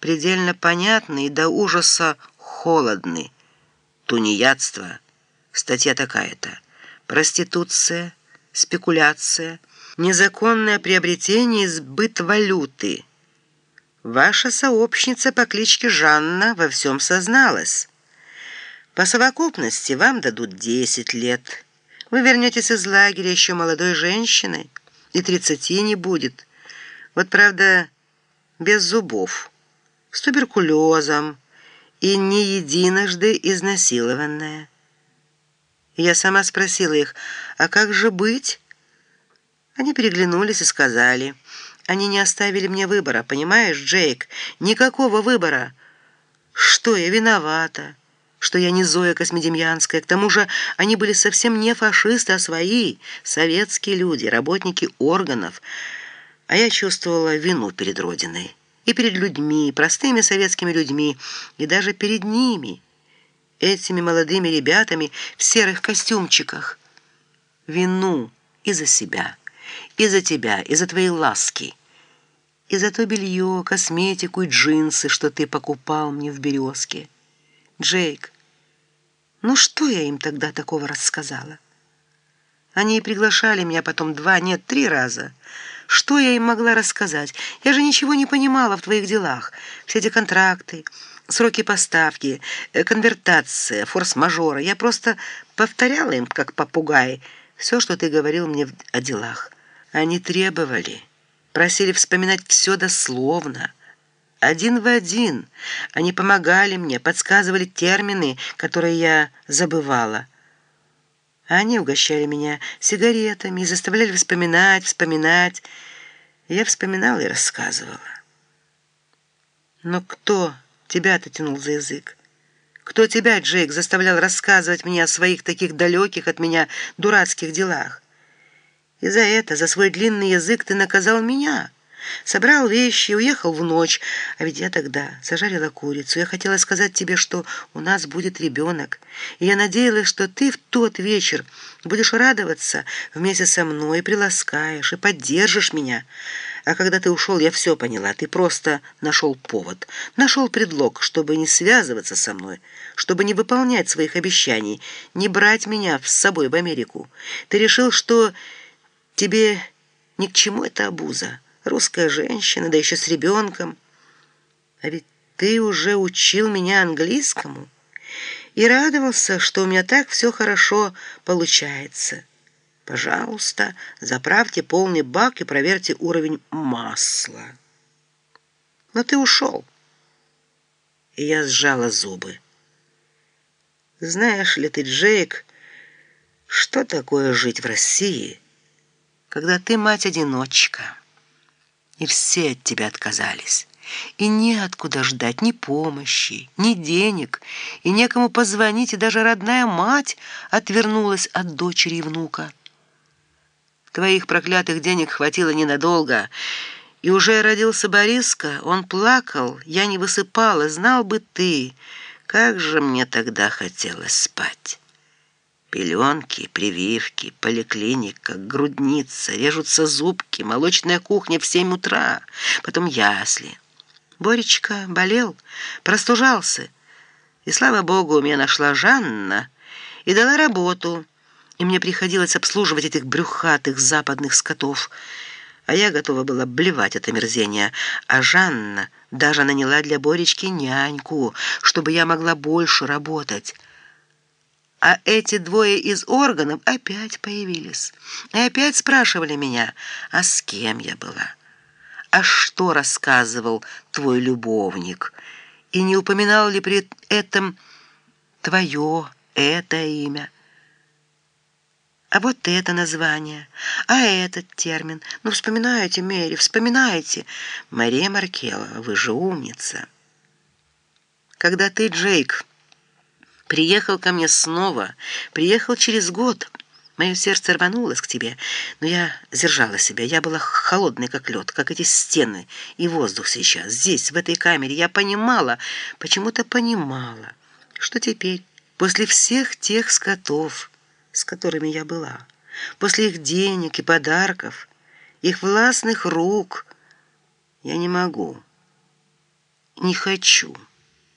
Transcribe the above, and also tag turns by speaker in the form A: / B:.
A: предельно понятны и до ужаса холодны. Тунеядство, статья такая-то, проституция, спекуляция, незаконное приобретение и сбыт валюты. Ваша сообщница по кличке Жанна во всем созналась. По совокупности вам дадут 10 лет. Вы вернетесь из лагеря еще молодой женщиной, и тридцати не будет. Вот, правда, без зубов, с туберкулезом и не единожды изнасилованная. Я сама спросила их, а как же быть? Они переглянулись и сказали, они не оставили мне выбора, понимаешь, Джейк? Никакого выбора. Что я виновата? что я не Зоя Космедемьянская. К тому же они были совсем не фашисты, а свои, советские люди, работники органов. А я чувствовала вину перед Родиной. И перед людьми, простыми советскими людьми, и даже перед ними, этими молодыми ребятами в серых костюмчиках. Вину и за себя, и за тебя, и за твои ласки, и за то белье, косметику и джинсы, что ты покупал мне в «Березке». Джейк, ну что я им тогда такого рассказала? Они и приглашали меня потом два, нет, три раза. Что я им могла рассказать? Я же ничего не понимала в твоих делах. Все эти контракты, сроки поставки, э, конвертация, форс-мажоры. Я просто повторяла им, как попугай, все, что ты говорил мне о делах. Они требовали, просили вспоминать все дословно один в один. Они помогали мне, подсказывали термины, которые я забывала. Они угощали меня сигаретами и заставляли вспоминать, вспоминать. Я вспоминала и рассказывала. Но кто тебя-то тянул за язык? Кто тебя, Джейк, заставлял рассказывать мне о своих таких далеких от меня дурацких делах? И за это, за свой длинный язык ты наказал меня». Собрал вещи и уехал в ночь. А ведь я тогда зажарила курицу. Я хотела сказать тебе, что у нас будет ребенок. И я надеялась, что ты в тот вечер будешь радоваться вместе со мной, приласкаешь, и поддержишь меня. А когда ты ушел, я все поняла. Ты просто нашел повод, нашел предлог, чтобы не связываться со мной, чтобы не выполнять своих обещаний, не брать меня с собой в Америку. Ты решил, что тебе ни к чему эта обуза русская женщина, да еще с ребенком. А ведь ты уже учил меня английскому и радовался, что у меня так все хорошо получается. Пожалуйста, заправьте полный бак и проверьте уровень масла. Но ты ушел. И я сжала зубы. Знаешь ли ты, Джейк, что такое жить в России, когда ты мать-одиночка?» И все от тебя отказались. И неоткуда ждать ни помощи, ни денег, и некому позвонить, и даже родная мать отвернулась от дочери и внука. Твоих проклятых денег хватило ненадолго, и уже родился Бориска, он плакал, я не высыпала, знал бы ты, как же мне тогда хотелось спать». Пеленки, прививки, поликлиника, грудница, режутся зубки, молочная кухня в семь утра, потом ясли. Боречка болел, простужался. И, слава богу, меня нашла Жанна и дала работу, и мне приходилось обслуживать этих брюхатых западных скотов. А я готова была блевать от омерзения, а Жанна даже наняла для Боречки няньку, чтобы я могла больше работать. А эти двое из органов опять появились. И опять спрашивали меня, а с кем я была? А что рассказывал твой любовник? И не упоминал ли при этом твое, это имя? А вот это название, а этот термин. Ну, вспоминайте, Мэри, вспоминайте. Мария Маркела, вы же умница. Когда ты, Джейк, Приехал ко мне снова, приехал через год. Мое сердце рванулось к тебе, но я сдержала себя. Я была холодной, как лед, как эти стены и воздух сейчас. Здесь, в этой камере, я понимала, почему-то понимала, что теперь, после всех тех скотов, с которыми я была, после их денег и подарков, их властных рук, я не могу не хочу».